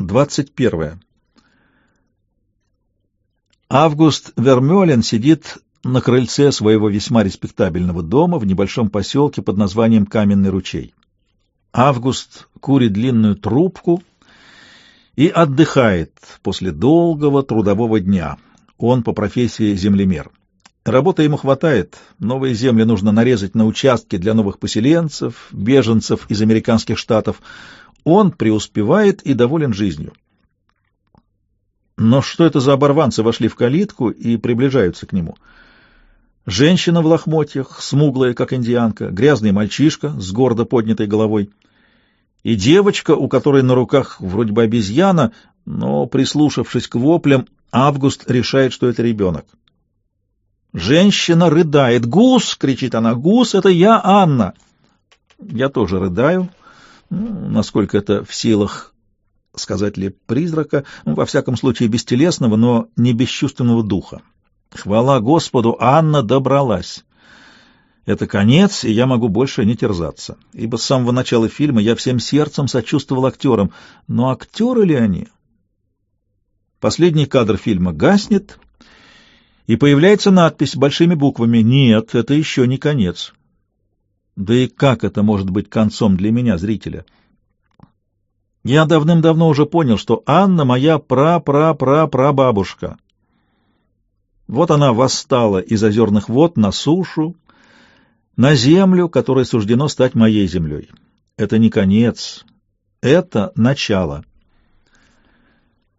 21. Август Вермёлен сидит на крыльце своего весьма респектабельного дома в небольшом поселке под названием Каменный ручей. Август курит длинную трубку и отдыхает после долгого трудового дня. Он по профессии землемер. Работы ему хватает, новые земли нужно нарезать на участки для новых поселенцев, беженцев из американских штатов — он преуспевает и доволен жизнью. Но что это за оборванцы вошли в калитку и приближаются к нему? Женщина в лохмотьях, смуглая, как индианка, грязный мальчишка с гордо поднятой головой и девочка, у которой на руках вроде бы обезьяна, но, прислушавшись к воплям, Август решает, что это ребенок. Женщина рыдает. «Гус!» — кричит она. «Гус, это я, Анна!» Я тоже рыдаю, ну, насколько это в силах сказать ли призрака, ну, во всяком случае бестелесного, но не бесчувственного духа. Хвала Господу, Анна добралась. Это конец, и я могу больше не терзаться, ибо с самого начала фильма я всем сердцем сочувствовал актерам. Но актеры ли они? Последний кадр фильма гаснет, и появляется надпись большими буквами «Нет, это еще не конец». Да и как это может быть концом для меня, зрителя? Я давным-давно уже понял, что Анна моя пра-пра-пра-прабабушка. Вот она восстала из озерных вод на сушу, на землю, которой суждено стать моей землей. Это не конец, это начало.